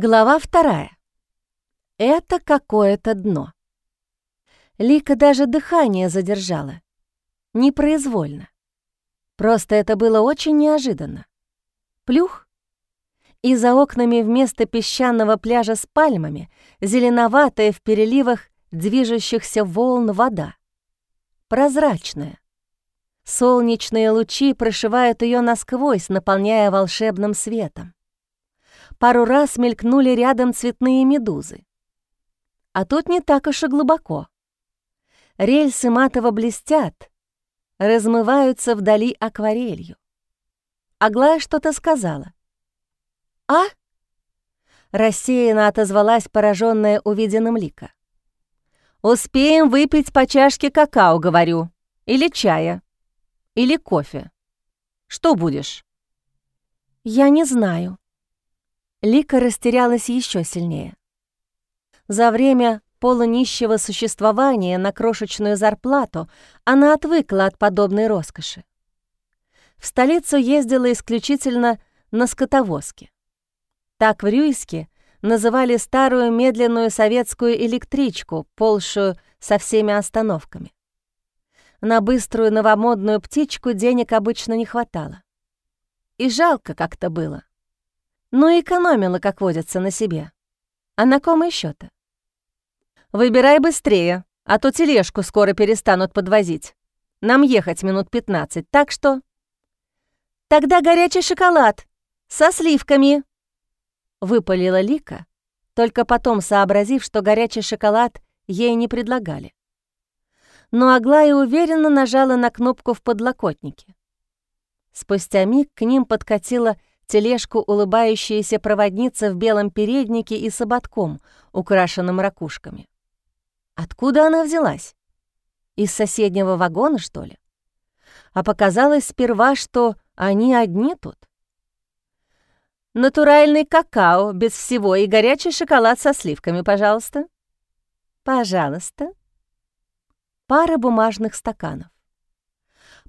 Глава вторая. Это какое-то дно. Лика даже дыхание задержала. Непроизвольно. Просто это было очень неожиданно. Плюх. И за окнами вместо песчаного пляжа с пальмами зеленоватая в переливах движущихся волн вода. Прозрачная. Солнечные лучи прошивают ее насквозь, наполняя волшебным светом пару раз мелькнули рядом цветные медузы. А тут не так уж и глубоко. Рельсы матово блестят, размываются вдали акварелью. Аглая что-то сказала. «А?» Рассеянно отозвалась пораженная увиденным Лика. «Успеем выпить по чашке какао, говорю, или чая, или кофе. Что будешь?» «Я не знаю», Лика растерялась еще сильнее. За время полунищего существования на крошечную зарплату она отвыкла от подобной роскоши. В столицу ездила исключительно на скотовозке. Так в Рюйске называли старую медленную советскую электричку, полшую со всеми остановками. На быструю новомодную птичку денег обычно не хватало. И жалко как-то было но экономила, как водится, на себе. А на ком еще то «Выбирай быстрее, а то тележку скоро перестанут подвозить. Нам ехать минут 15, так что...» «Тогда горячий шоколад со сливками!» Выпалила Лика, только потом сообразив, что горячий шоколад ей не предлагали. Но Аглая уверенно нажала на кнопку в подлокотнике. Спустя миг к ним подкатила тележку улыбающаяся проводница в белом переднике и с ободком, украшенным ракушками. Откуда она взялась? Из соседнего вагона, что ли? А показалось сперва, что они одни тут. «Натуральный какао, без всего, и горячий шоколад со сливками, пожалуйста». «Пожалуйста». Пара бумажных стаканов.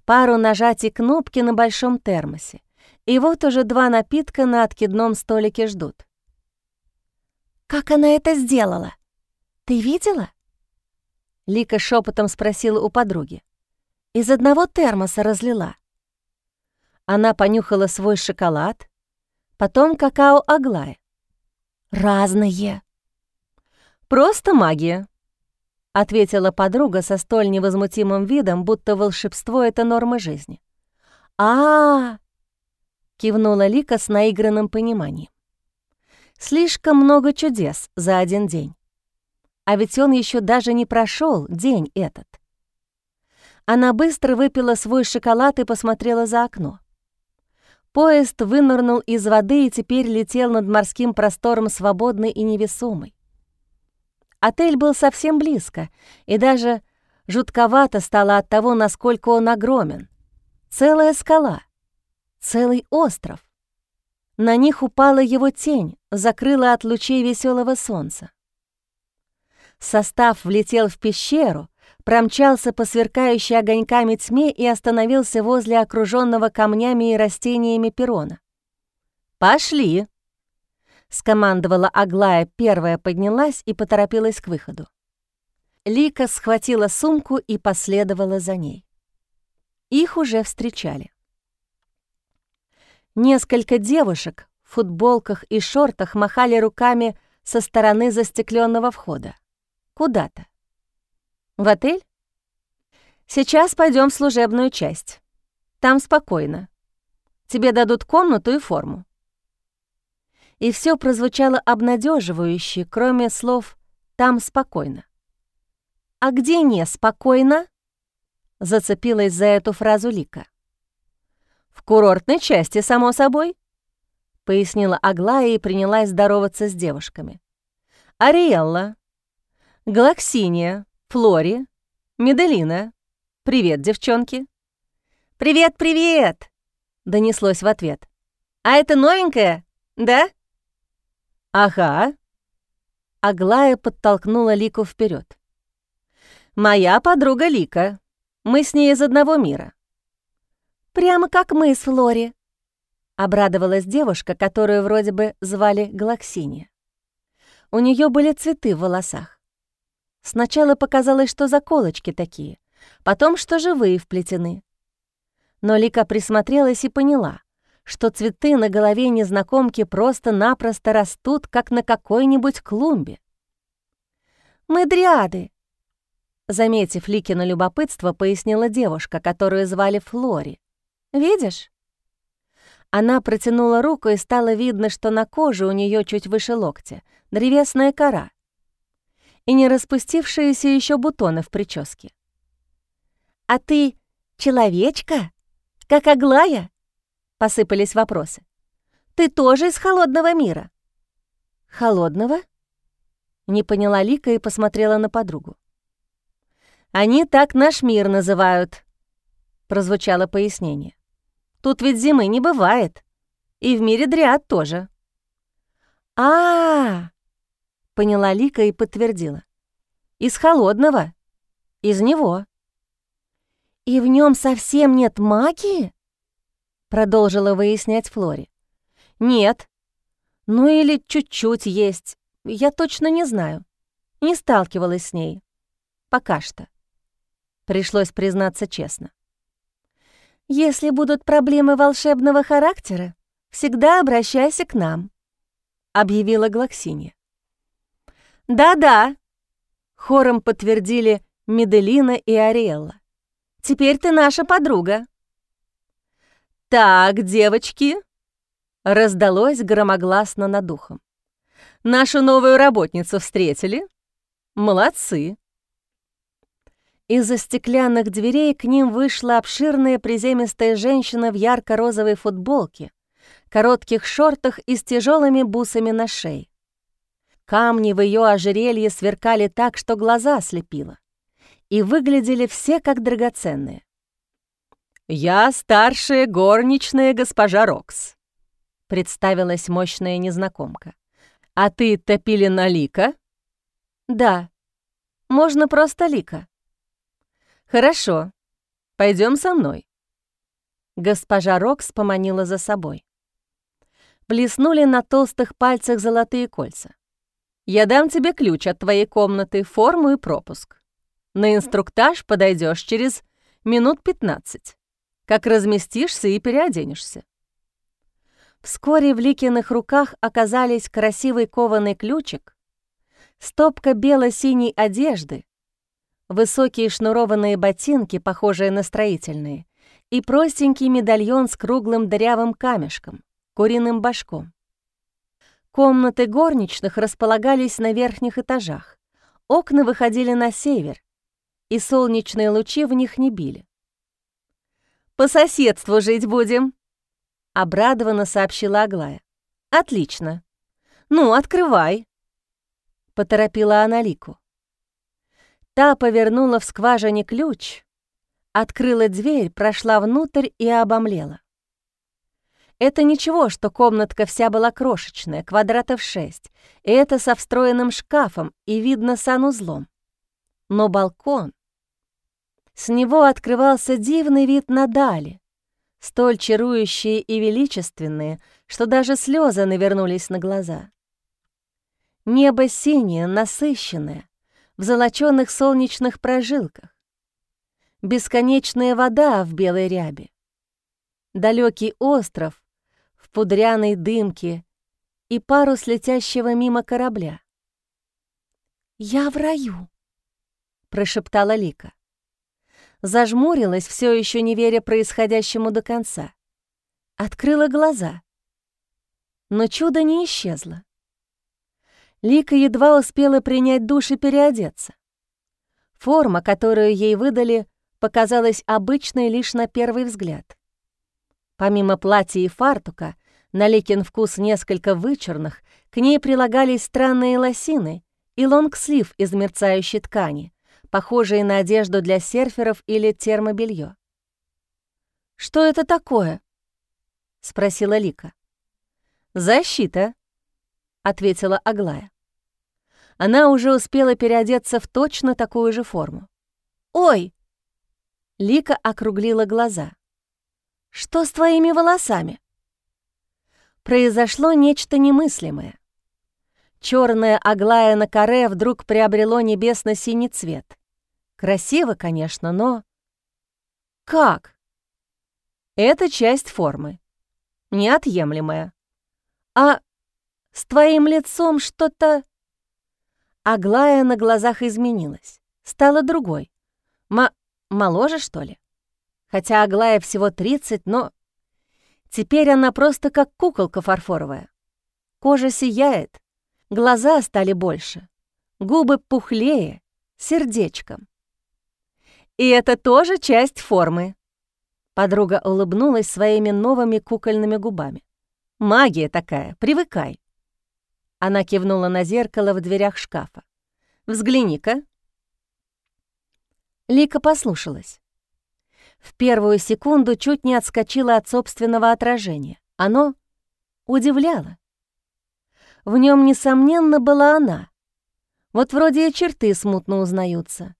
Пару нажатий кнопки на большом термосе и вот уже два напитка на откидном столике ждут. «Как она это сделала? Ты видела?» Лика шепотом спросила у подруги. «Из одного термоса разлила». Она понюхала свой шоколад, потом какао Аглая. «Разные». «Просто магия», — ответила подруга со столь невозмутимым видом, будто волшебство — это норма жизни. «А, -а кивнула Лика с наигранным пониманием. Слишком много чудес за один день. А ведь он еще даже не прошел день этот. Она быстро выпила свой шоколад и посмотрела за окно. Поезд вынырнул из воды и теперь летел над морским простором свободный и невесомый. Отель был совсем близко, и даже жутковато стало от того, насколько он огромен. Целая скала — Целый остров. На них упала его тень, закрыла от лучей веселого солнца. Состав влетел в пещеру, промчался по сверкающей огоньками тьме и остановился возле окруженного камнями и растениями перона. «Пошли!» — скомандовала Аглая, первая поднялась и поторопилась к выходу. Лика схватила сумку и последовала за ней. Их уже встречали. Несколько девушек в футболках и шортах махали руками со стороны застекленного входа. Куда-то. В отель? Сейчас пойдем в служебную часть. Там спокойно. Тебе дадут комнату и форму. И все прозвучало обнадеживающе, кроме слов «там спокойно». «А где не спокойно?» Зацепилась за эту фразу Лика. «В курортной части, само собой», — пояснила Аглая и принялась здороваться с девушками. «Ариэлла, Галаксиния, Флори, Меделина. Привет, девчонки». «Привет, привет!» — донеслось в ответ. «А это новенькая, да?» «Ага». Аглая подтолкнула Лику вперед. «Моя подруга Лика. Мы с ней из одного мира. Прямо как мы с Флори», — обрадовалась девушка, которую вроде бы звали Галаксиния. У нее были цветы в волосах. Сначала показалось, что заколочки такие, потом, что живые вплетены. Но Лика присмотрелась и поняла, что цветы на голове незнакомки просто-напросто растут, как на какой-нибудь клумбе. «Мы дриады», — заметив Ликино любопытство, пояснила девушка, которую звали Флори. «Видишь?» Она протянула руку, и стало видно, что на коже у нее чуть выше локтя древесная кора и не распустившиеся еще бутоны в прическе. «А ты человечка? Как Аглая?» — посыпались вопросы. «Ты тоже из холодного мира?» «Холодного?» — не поняла Лика и посмотрела на подругу. «Они так наш мир называют», — прозвучало пояснение. «Тут ведь зимы не бывает, и в мире дриад тоже». «А-а-а!» поняла Лика и подтвердила. «Из холодного. Из него». «И в нем совсем нет магии?» Продолжила выяснять Флори. «Нет. Ну или чуть-чуть есть. Я точно не знаю. Не сталкивалась с ней. Пока что». Пришлось признаться честно. «Если будут проблемы волшебного характера, всегда обращайся к нам», — объявила Глаксинья. «Да-да», — хором подтвердили Меделина и Ариэлла. «Теперь ты наша подруга». «Так, девочки», — раздалось громогласно над духом. «Нашу новую работницу встретили? Молодцы». Из-за стеклянных дверей к ним вышла обширная приземистая женщина в ярко-розовой футболке, коротких шортах и с тяжелыми бусами на шее. Камни в ее ожерелье сверкали так, что глаза ослепило. И выглядели все как драгоценные. «Я старшая горничная госпожа Рокс», — представилась мощная незнакомка. «А ты Топилина Лика?» «Да. Можно просто Лика». «Хорошо. Пойдем со мной». Госпожа Рокс поманила за собой. Блеснули на толстых пальцах золотые кольца. Я дам тебе ключ от твоей комнаты, форму и пропуск. На инструктаж подойдешь через минут 15, как разместишься и переоденешься. Вскоре в Ликиных руках оказались красивый кованый ключик, стопка бело-синей одежды, высокие шнурованные ботинки, похожие на строительные, и простенький медальон с круглым дырявым камешком, куриным башком. Комнаты горничных располагались на верхних этажах. Окна выходили на север, и солнечные лучи в них не били. «По соседству жить будем», — обрадованно сообщила Аглая. «Отлично. Ну, открывай», — поторопила она Лику. Та повернула в скважине ключ, открыла дверь, прошла внутрь и обомлела. Это ничего, что комнатка вся была крошечная, квадратов шесть, и это со встроенным шкафом и видно санузлом. Но балкон... С него открывался дивный вид на дали, столь чарующие и величественные, что даже слезы навернулись на глаза. Небо синее, насыщенное, в золочёных солнечных прожилках. Бесконечная вода в белой рябе. Далекий остров в пудряной дымке и парус летящего мимо корабля. «Я в раю», — прошептала Лика. Зажмурилась, все еще не веря происходящему до конца. Открыла глаза. Но чудо не исчезло. Лика едва успела принять душ и переодеться. Форма, которую ей выдали, показалась обычной лишь на первый взгляд. Помимо платья и фартука, на Ликин вкус несколько вычурных, к ней прилагались странные лосины и лонгслив из мерцающей ткани, похожие на одежду для серферов или термобелье. «Что это такое?» — спросила Лика. «Защита», — ответила Аглая. Она уже успела переодеться в точно такую же форму. «Ой!» Лика округлила глаза. Что с твоими волосами?» Произошло нечто немыслимое. Черное Аглая на коре вдруг приобрело небесно-синий цвет. Красиво, конечно, но... Как? Это часть формы. Неотъемлемая. А с твоим лицом что-то... Аглая на глазах изменилась. Стала другой. М моложе, что ли? Хотя Аглая всего 30, но... Теперь она просто как куколка фарфоровая. Кожа сияет, глаза стали больше, губы пухлее, сердечком. И это тоже часть формы. Подруга улыбнулась своими новыми кукольными губами. «Магия такая, привыкай». Она кивнула на зеркало в дверях шкафа. «Взгляни-ка». Лика послушалась. В первую секунду чуть не отскочила от собственного отражения. Оно удивляло. В нем, несомненно, была она. Вот вроде и черты смутно узнаются,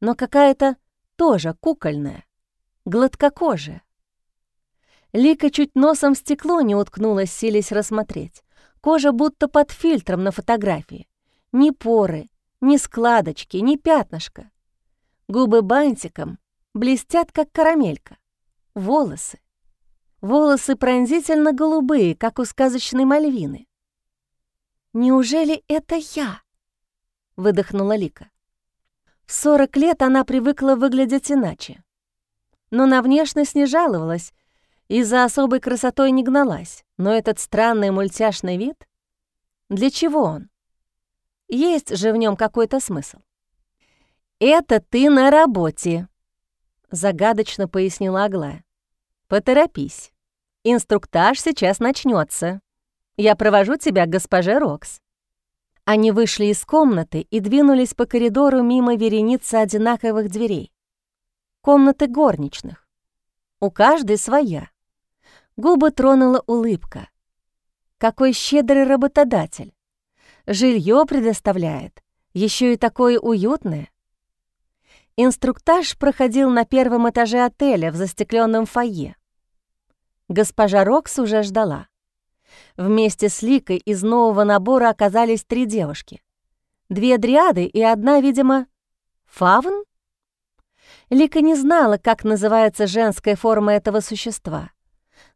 но какая-то тоже кукольная, гладкокожая. Лика чуть носом в стекло не уткнулась, сились рассмотреть. Кожа будто под фильтром на фотографии. Ни поры, ни складочки, ни пятнышка. Губы бантиком блестят, как карамелька. Волосы. Волосы пронзительно голубые, как у сказочной Мальвины. «Неужели это я?» — выдохнула Лика. В 40 лет она привыкла выглядеть иначе. Но на внешность не жаловалась и за особой красотой не гналась. Но этот странный мультяшный вид... Для чего он? Есть же в нем какой-то смысл. «Это ты на работе», — загадочно пояснила Аглая. «Поторопись. Инструктаж сейчас начнется. Я провожу тебя к госпоже Рокс». Они вышли из комнаты и двинулись по коридору мимо вереницы одинаковых дверей. Комнаты горничных. У каждой своя. Губы тронула улыбка. Какой щедрый работодатель. Жилье предоставляет, еще и такое уютное. Инструктаж проходил на первом этаже отеля в застекленном фойе. Госпожа Рокс уже ждала. Вместе с Ликой из нового набора оказались три девушки. Две дриады и одна, видимо, фавн? Лика не знала, как называется женская форма этого существа.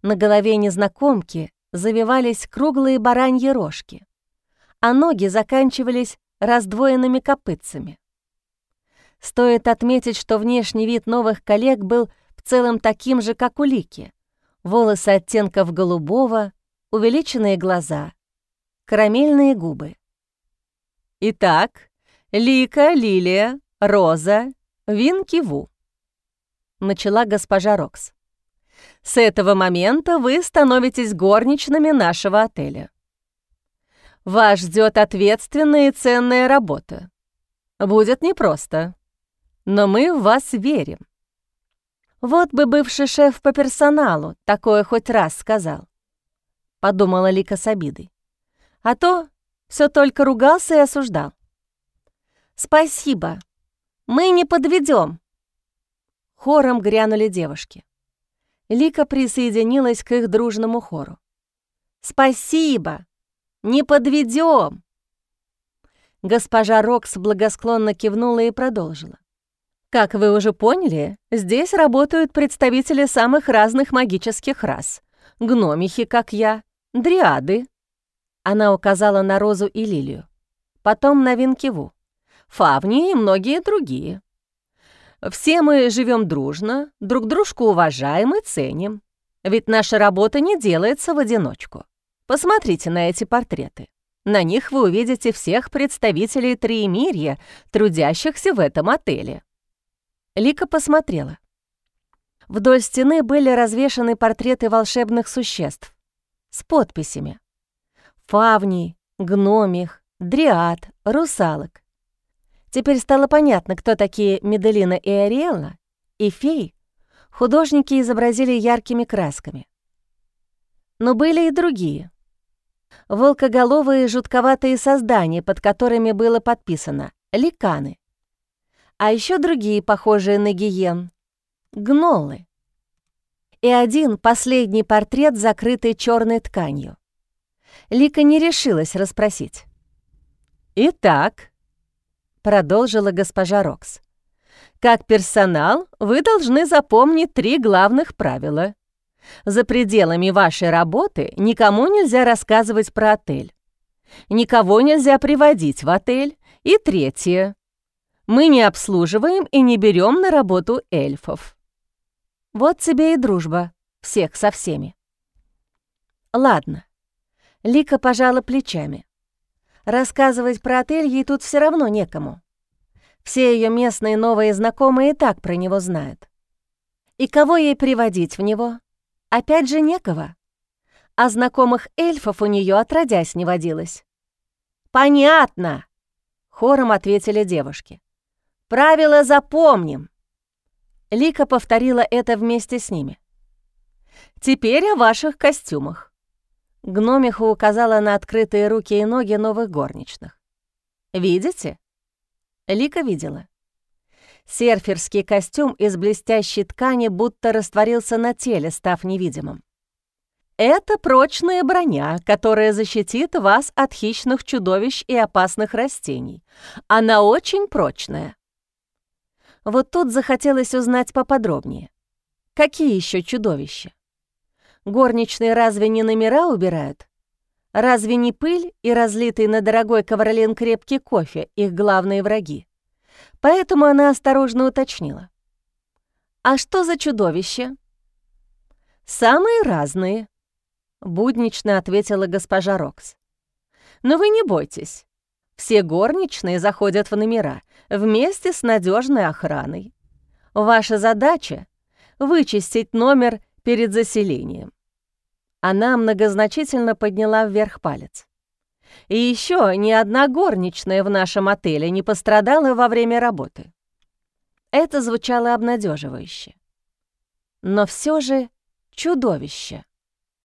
На голове незнакомки завивались круглые бараньи рожки, а ноги заканчивались раздвоенными копытцами. Стоит отметить, что внешний вид новых коллег был в целом таким же, как у Лики. Волосы оттенков голубого, увеличенные глаза, карамельные губы. «Итак, Лика, Лилия, Роза, Винкиву», — начала госпожа Рокс. «С этого момента вы становитесь горничными нашего отеля. Вас ждет ответственная и ценная работа. Будет непросто, но мы в вас верим. Вот бы бывший шеф по персоналу такое хоть раз сказал. Подумала Лика с обидой. А то все только ругался и осуждал. «Спасибо, мы не подведем. Хором грянули девушки. Лика присоединилась к их дружному хору. «Спасибо! Не подведем!» Госпожа Рокс благосклонно кивнула и продолжила. Как вы уже поняли, здесь работают представители самых разных магических рас. Гномихи, как я, дриады. Она указала на Розу и Лилию. Потом на Винкиву. Фавни и многие другие. Все мы живем дружно, друг дружку уважаем и ценим. Ведь наша работа не делается в одиночку. Посмотрите на эти портреты. На них вы увидите всех представителей Триемирья, трудящихся в этом отеле. Лика посмотрела. Вдоль стены были развешаны портреты волшебных существ с подписями. Фавний, гномих, дриад, русалок. Теперь стало понятно, кто такие Меделина и Ариэлла, и фей художники изобразили яркими красками. Но были и другие. Волкоголовые жутковатые создания, под которыми было подписано «Ликаны», а еще другие, похожие на гиен — гнолы. И один последний портрет, закрытый черной тканью. Лика не решилась расспросить. «Итак», — продолжила госпожа Рокс, «как персонал вы должны запомнить три главных правила. За пределами вашей работы никому нельзя рассказывать про отель. Никого нельзя приводить в отель. И третье. Мы не обслуживаем и не берем на работу эльфов. Вот тебе и дружба, всех со всеми. Ладно. Лика пожала плечами. Рассказывать про отель ей тут все равно некому. Все ее местные новые знакомые и так про него знают. И кого ей приводить в него? Опять же, некого. А знакомых эльфов у нее отродясь не водилось. «Понятно!» — хором ответили девушки. «Правила запомним!» Лика повторила это вместе с ними. «Теперь о ваших костюмах. Гномиха указала на открытые руки и ноги новых горничных. «Видите?» Лика видела. Серферский костюм из блестящей ткани будто растворился на теле, став невидимым. Это прочная броня, которая защитит вас от хищных чудовищ и опасных растений. Она очень прочная. Вот тут захотелось узнать поподробнее. Какие еще чудовища? Горничные разве не номера убирают? Разве не пыль и разлитый на дорогой ковролин крепкий кофе их главные враги? Поэтому она осторожно уточнила. «А что за чудовище?» «Самые разные», — буднично ответила госпожа Рокс. «Но вы не бойтесь. Все горничные заходят в номера вместе с надежной охраной. Ваша задача — вычистить номер перед заселением. Она многозначительно подняла вверх палец. И еще ни одна горничная в нашем отеле не пострадала во время работы. Это звучало обнадеживающе. Но все же чудовище.